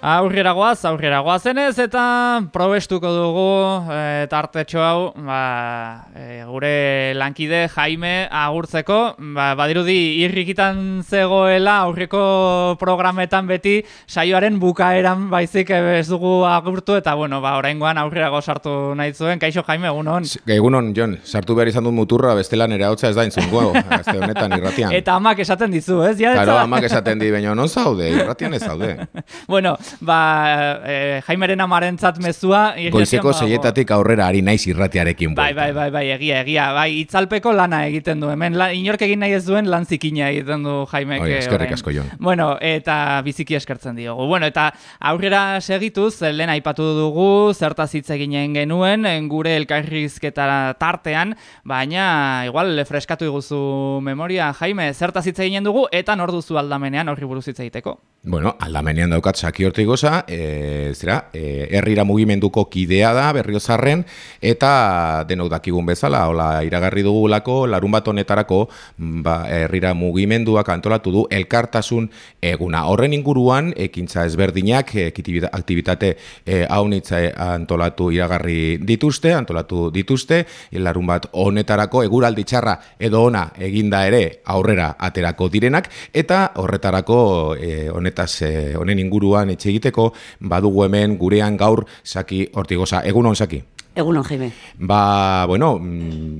Aurrera guaz, aurrera guazenez eta probestuko dugu e, tartetxo hau ba, e, gure lankide Jaime agurtzeko ba, badirudi irrikitan zegoela aurreko programetan beti saioaren bukaeran baizik ez dugu agurtu eta bueno, ba, oraingoan aurrera sartu nahi zuen, kaixo Jaime, egunon? Egunon, Jon, sartu behar izan dut muturra bestela nere hautza ez da intzungo, azte honetan irratian. Eta amak esaten dizu, ez? Ja, Claro, amak esaten di, baina non zaude, irratian ez zaude. bueno, ba, e, Jaimeren amarentzat mezua... Goizeko zeietatik aurrera ari naiz irratiarekin. Bai, bai, bai, bai, egia, egia. Bai, itzalpeko lana egiten du. Hemen, la, inork egin nahi ez duen lan zikina egiten du Jaimek. Oi, eskerrik asko, Jon. Bueno, eta biziki eskertzen diogu. Bueno, eta aurrera segituz, lehen aipatu dugu, zertaz hitz eginen genuen, gure elkarrizketa tartean, baina, igual, freskatu iguzu memoria, Jaime, zertaz hitz eginen dugu, eta nor duzu aldamenean horri buruz hitz egiteko. Bueno, aldamenean daukat saki horti goza, e, zera, e, herrira mugimenduko kidea da, berriozarren, eta denok dakigun bezala, hola, iragarri dugulako, larun bat honetarako, ba, herrira mugimenduak antolatu du, elkartasun eguna. Horren inguruan, ekintza ezberdinak, aktivitate e, haunitza antolatu iragarri dituzte, antolatu dituzte, larun bat honetarako, eguraldi txarra edo ona eginda ere aurrera aterako direnak, eta horretarako e, honetaz eh, honen inguruan etxe egiteko badugu hemen gurean gaur saki hortigoza egun on saki Egun on, Jaime. Ba, bueno,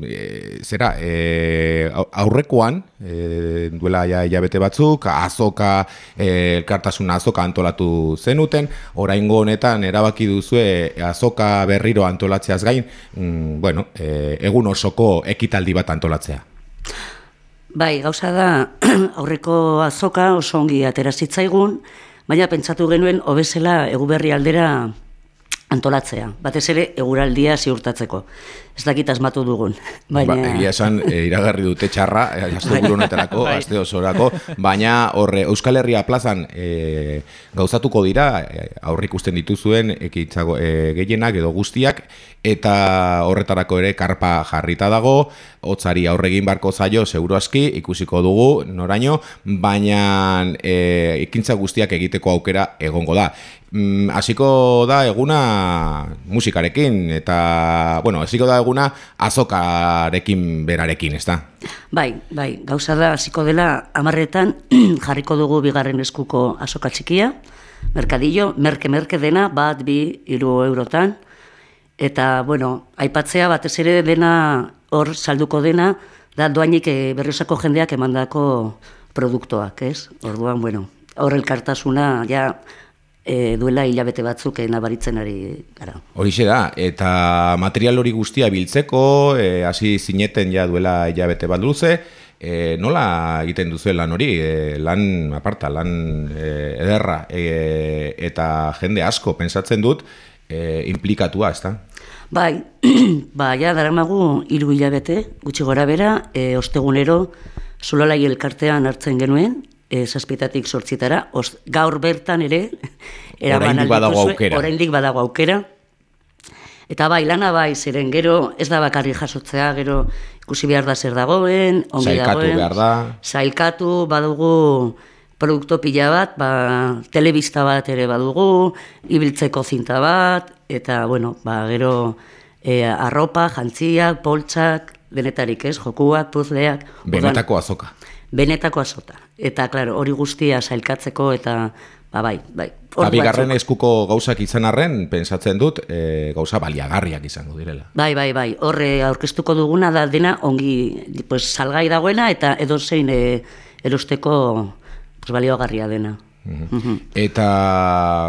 e, zera, e, aurrekoan, e, duela ja hilabete batzuk, azoka, e, elkartasun azoka antolatu zenuten, oraingo honetan erabaki duzue azoka berriro antolatzeaz gain, mm, bueno, e, egun osoko ekitaldi bat antolatzea. Bai, gauza da, aurreko azoka oso ongi atera zitzaigun, baina pentsatu genuen hobezela eguberri aldera antolatzea. Batez ere, eguraldia ziurtatzeko. Ez dakit asmatu dugun. Baina... Ba, egia esan, e, iragarri dute txarra, e, aste honetarako, bai. aste osorako, baina horre Euskal Herria plazan e, gauzatuko dira, aurrik usten dituzuen ekitzago e, gehienak edo guztiak, eta horretarako ere karpa jarrita dago, hotzari aurregin barko zaio, seguro aski, ikusiko dugu, noraino, baina e, ekintza guztiak egiteko aukera egongo da. Mm, hasiko da eguna musikarekin eta bueno, hasiko da eguna azokarekin berarekin, ezta? Bai, bai, gauza da hasiko dela 10 jarriko dugu bigarren eskuko azoka txikia. Merkadillo, merke merke dena, bat, bi, iru eurotan. Eta, bueno, aipatzea batez ere dena hor salduko dena, da doainik eh, berriosako jendeak emandako produktoak, ez? Orduan, bueno, hor elkartasuna, ja, e, duela hilabete batzuk nabaritzen ari gara. Horixe da, eta material hori guztia biltzeko, e, hasi zineten ja duela hilabete bat duze, e, nola egiten duzu lan hori, e, lan aparta, lan e, ederra, e, eta jende asko pensatzen dut, e, implikatua, ez da? Bai, ba, ja, daramagu hiru hilabete, gutxi gora bera, e, ostegunero, Zulalai elkartean hartzen genuen, e, zazpietatik sortzitara, gaur bertan ere, oraindik badago aukera. Oraindik badago aukera. Eta bai, lana bai, ziren gero, ez da bakarri jasotzea, gero ikusi behar da zer dagoen, ongi Zailkatu dagoen. behar da. Zailkatu, badugu produkto pila bat, ba, telebista bat ere badugu, ibiltzeko zinta bat, eta, bueno, ba, gero e, arropa, jantziak, poltsak, denetarik ez, jokuak, puzleak. Benetako azoka benetako azota. Eta, klaro, hori guztia sailkatzeko eta, ba, bai, bai. Abigarren eskuko gauzak izan arren, pensatzen dut, e, gauza baliagarriak izango direla. Bai, bai, bai. Horre aurkeztuko duguna da dena ongi pues, salgai dagoena eta edo zein e, erosteko pues, balioagarria dena. Eta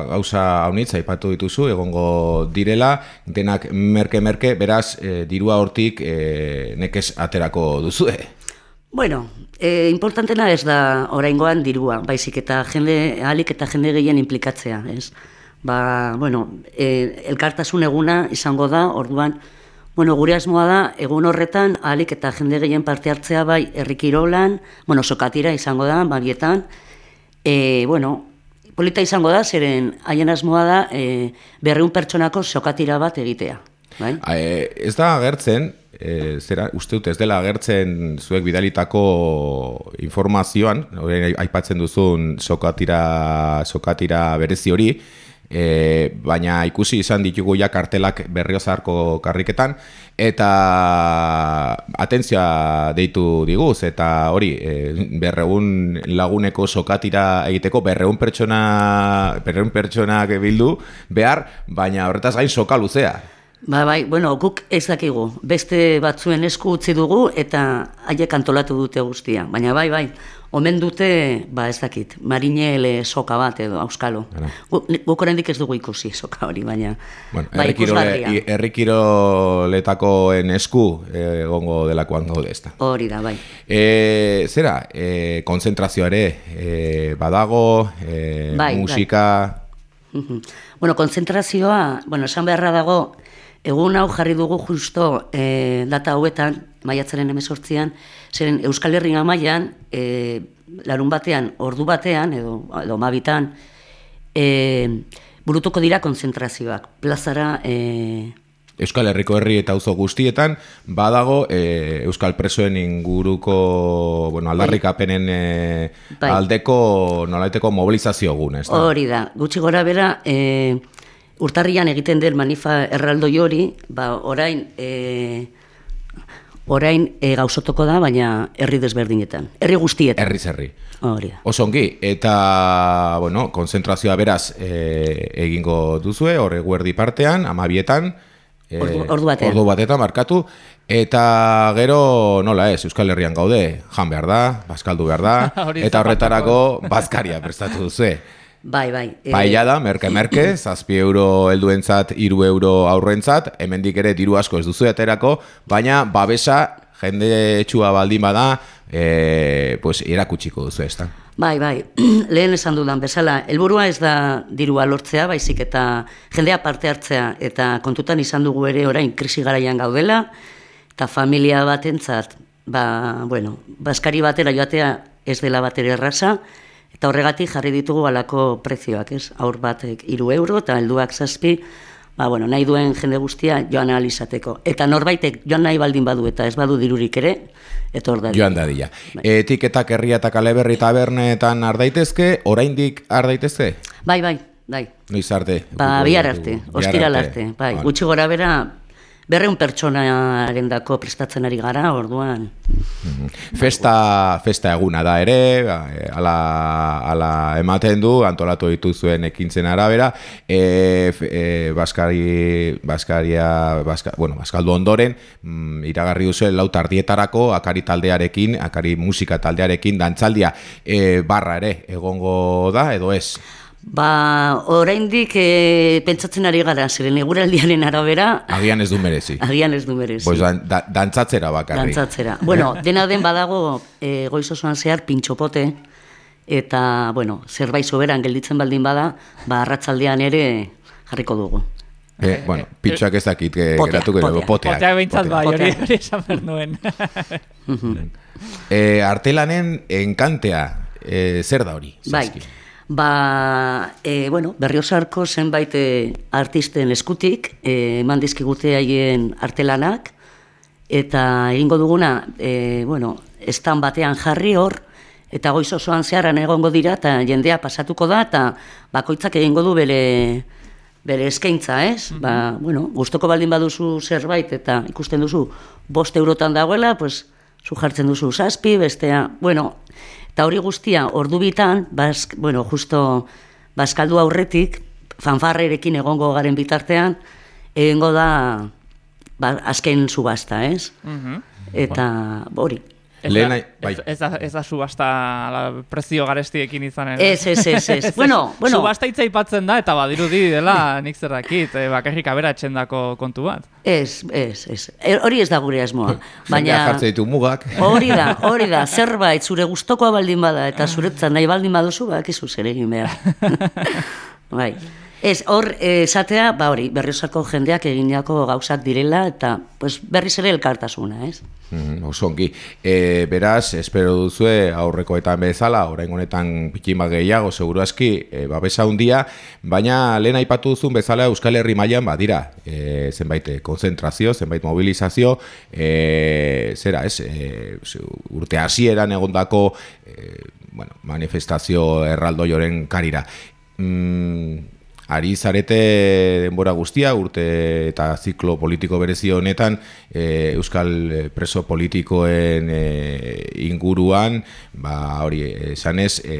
gauza haunitza ipatu dituzu, egongo direla, denak merke-merke, beraz, e, dirua hortik e, nekez aterako duzu, Bueno, e, importantena ez da oraingoan dirua, baizik eta jende alik eta jende gehien implikatzea, ez? Ba, bueno, e, elkartasun eguna izango da, orduan, bueno, gure asmoa da, egun horretan, alik eta jende gehien parte hartzea bai errikirolan, bueno, sokatira izango da, bagietan, e, bueno, polita izango da, zeren haien asmoa da, e, berreun pertsonako sokatira bat egitea. Bai. E, ez da agertzen, e, zera, uste dut ez dela agertzen zuek bidalitako informazioan, orain aipatzen duzun sokatira, sokatira berezi hori, e, baina ikusi izan ditugu ja kartelak berriozarko karriketan, eta atentzia deitu diguz, eta hori, e, berreun laguneko sokatira egiteko berreun pertsona, berreun pertsonak bildu behar, baina horretaz gain soka luzea. Ba, bai, bueno, guk ez dakigu, beste batzuen esku utzi dugu eta haiek antolatu dute guztia. Baina bai, bai, omen dute, ba ez dakit, marinele soka bat edo, auskalo. Guk, guk oraindik ez dugu ikusi soka hori, baina Bueno, bai, ikusgarria. herrikiroletakoen esku eh, egongo delakoan gaude ezta. Hori da, bai. E, zera, e, konzentrazioa ere e, badago, e, Bai, bai. musika... Mhm. Bueno, konzentrazioa, bueno, esan beharra dago, egun hau jarri dugu justo e, data hauetan, maiatzaren emezortzian, zeren Euskal Herria mailan e, larun batean, ordu batean, edo, edo mabitan, e, burutuko dira konzentrazioak. Plazara, e, Euskal Herriko herri eta auzo guztietan badago e, Euskal presoen inguruko bueno, aldarrikapenen e, Bai. aldeko nolaiteko mobilizazio gune, ez da? hori da, gutxi gora bera, e, urtarrian egiten den manifa erraldoi hori, ba, orain, e, orain e, gauzotoko da, baina herri desberdinetan. Herri guztietan. Herri. Hori da. Oso ongi, eta, bueno, konzentrazioa beraz e, egingo duzue, hor eguerdi partean, amabietan, e, Ordu- ordu batean. ordu batetan markatu, eta gero, nola ez, Euskal Herrian gaude, jan behar da, bazkaldu behar da, eta horretarako bazkaria prestatu duzue. Bai, bai. e, Paella da, merke-merke, zazpi euro helduentzat, hiru euro aurrentzat, hemendik ere diru asko ez duzu aterako, baina babesa jende txua baldin bada, e, pues, erakutsiko duzu ez da. Bai, bai, lehen esan dudan bezala, helburua ez da dirua lortzea, baizik eta jendea parte hartzea, eta kontutan izan dugu ere orain krisi garaian gaudela, eta familia batentzat, ba, bueno, baskari batera joatea ez dela batera erraza, eta horregatik jarri ditugu alako prezioak, ez? Aur batek hiru euro, eta helduak zazpi, ba, bueno, nahi duen jende guztia joan ahal izateko. Eta norbaitek joan nahi baldin badu eta ez badu dirurik ere, etor da. Joan dadila. Etiketak herria eta kaleberri tabernetan ardaitezke, oraindik ardaitezke? Bai, bai, bai. Noiz arte? Ba, bihar arte, ostiral arte, bai, Vale. gutxi gora bera, berreun pertsonaren dako prestatzen ari gara, orduan, Festa, festa eguna da ere, ba, e, ala, ala ematen du, antolatu dituzuen ekintzen arabera, e, e, Baskari, Baskaria, Baska, bueno, Baskaldu ondoren, mm, iragarri duzu lau tardietarako, akari taldearekin, akari musika taldearekin, dantzaldia, e, barra ere, egongo da, edo ez? Ba, oraindik e, pentsatzen ari gara, ziren eguraldiaren arabera, Agian ez du merezi. agian ez du merezi. Pues dan, da, dantzatzera bakarrik. Dantzatzera. Bueno, dena den badago e, goiz osoan zehar pintxopote, eta, bueno, zerbait soberan gelditzen baldin bada, ba, arratzaldean ere jarriko dugu. Eh, bueno, pitxoak ez dakit eh, Potea, geratuko potea. poteak. Poteak behintzat bai, hori hori esan behar nuen. E, artelanen enkantea, e, zer da hori? Bai? Ba, e, bueno, berriozarko zenbait e, artisten eskutik, e, eman dizkigute haien artelanak, eta egingo duguna, e, bueno, estan batean jarri hor, eta goiz osoan zeharan egongo dira, eta jendea pasatuko da, eta bakoitzak egingo du bere, bere eskaintza, ez? Ba, bueno, gustoko baldin baduzu zerbait, eta ikusten duzu, bost eurotan dagoela, pues, zu jartzen duzu zazpi, bestea, bueno, eta hori guztia, ordu bitan, bask, bueno, justo, baskaldu aurretik, fanfarrerekin egongo garen bitartean, egingo da, ba, azken subasta, ez? Mhm. Eta, hori, Ez Lehen da- nahi- bai. ez, ez, da, ez da subasta ala, prezio garestiekin izanen. Ez, ez, ez, ez. Bueno, bueno. Subasta hitza aipatzen da, eta badirudi dela nik zer dakit, eh, bakarrik aberatzen dako kontu bat. ez, ez, ez. E, hori ez da gure asmoa. Baina, jartzen ditu mugak. hori da, hori da, zerbait zure gustokoa baldin bada, eta zuretzat nahi baldin baduzu, bakizu zer egin behar. bai. Ez, hor, eh, esatea, ba hori, berriosako jendeak eginako gauzak direla, eta pues, berriz ere elkartasuna, ez? Mm, osongi. E, beraz, espero duzue aurrekoetan bezala, orain honetan pikima gehiago, seguru aski, e, babesa hundia, baina lehen aipatu duzun bezala Euskal Herri mailan badira, e, zenbait konzentrazio, zenbait mobilizazio, e, zera, ez, e, urte hasieran egondako e, bueno, manifestazio erraldoioren karira. Mm, ari zarete denbora guztia, urte eta ziklo politiko berezi honetan, e, Euskal preso politikoen e, inguruan, ba, hori, esanez, e,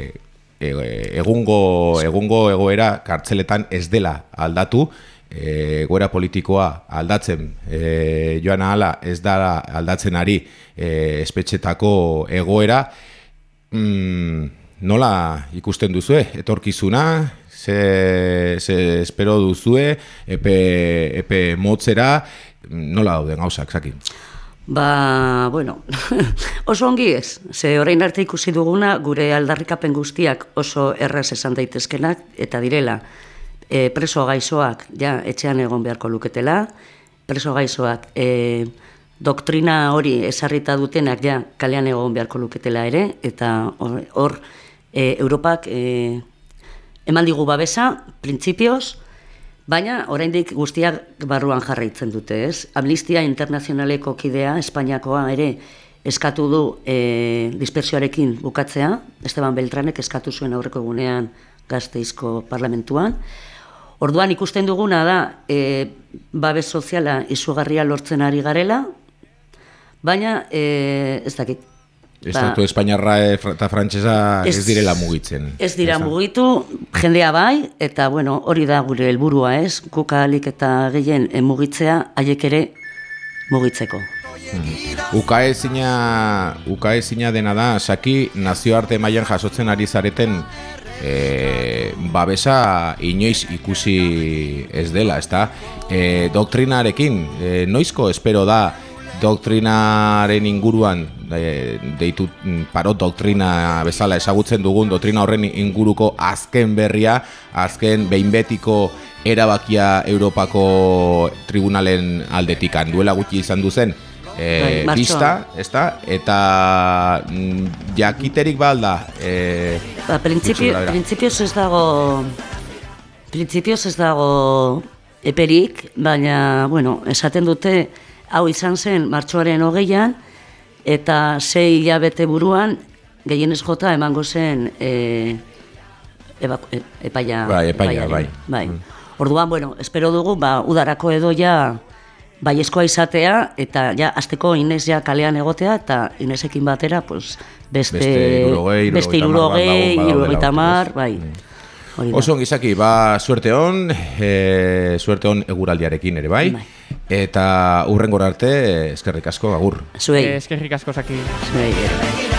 e, egungo, egungo egoera kartzeletan ez dela aldatu, e, egoera politikoa aldatzen e, joan ahala ez da aldatzen ari e, espetxetako egoera, mm, nola ikusten duzue, etorkizuna, ze, ze espero duzue, epe, epe motzera, nola dauden gauzak, zaki? Ba, bueno, oso ongi ez. Ze orain arte ikusi duguna, gure aldarrikapen guztiak oso erraz esan daitezkenak, eta direla, e, preso gaizoak, ja, etxean egon beharko luketela, preso gaizoak, e, doktrina hori esarrita dutenak, ja, kalean egon beharko luketela ere, eta hor, e, Europak e, eman digu babesa, printzipioz, baina oraindik guztiak barruan jarraitzen dute, ez? Amnistia internazionaleko kidea, Espainiakoa ere, eskatu du e, dispersioarekin bukatzea, Esteban Beltranek eskatu zuen aurreko egunean gazteizko parlamentuan. Orduan ikusten duguna da, e, babes soziala izugarria lortzen ari garela, baina e, ez dakit, Estatu ba, Espainiarra eta Frantsesa ez, ez direla mugitzen. Ez dira mugitu, jendea bai, eta bueno, hori da gure helburua ez, kukalik eta gehien mugitzea, haiek ere mugitzeko. Hmm. Ukaezina, ukaezina dena da, saki nazioarte mailan jasotzen ari zareten e, babesa inoiz ikusi ez dela, ezta? E, doktrinarekin, e, noizko espero da, doktrinaren inguruan e, deitu mm, parot doktrina bezala ezagutzen dugun doktrina horren inguruko azken berria, azken behinbetiko erabakia Europako tribunalen aldetikan duela gutxi izan duzen e, bai, bista, ezta? Eta mm, jakiterik balda e, ba, Printzipioz ez dago Printzipioz ez dago eperik, baina, bueno, esaten dute hau izan zen martxoaren hogeian, eta sei hilabete buruan, gehienez jota emango zen e, eba, e, epaia, bai, epaia, bai. bai. Mm. Orduan, bueno, espero dugu, ba, udarako edo ja baiezkoa izatea, eta ja, azteko Inez ja kalean egotea, eta Inezekin batera, pues, beste, beste irurogei, irurogei tamar, bai. Oso ongizaki, ba, suerte hon, e, suerte hon eguraldiarekin ere, bai? bai. Eta urren arte, eskerrik asko, agur. Zuei. Eskerrik asko, zaki. Zuei. tira,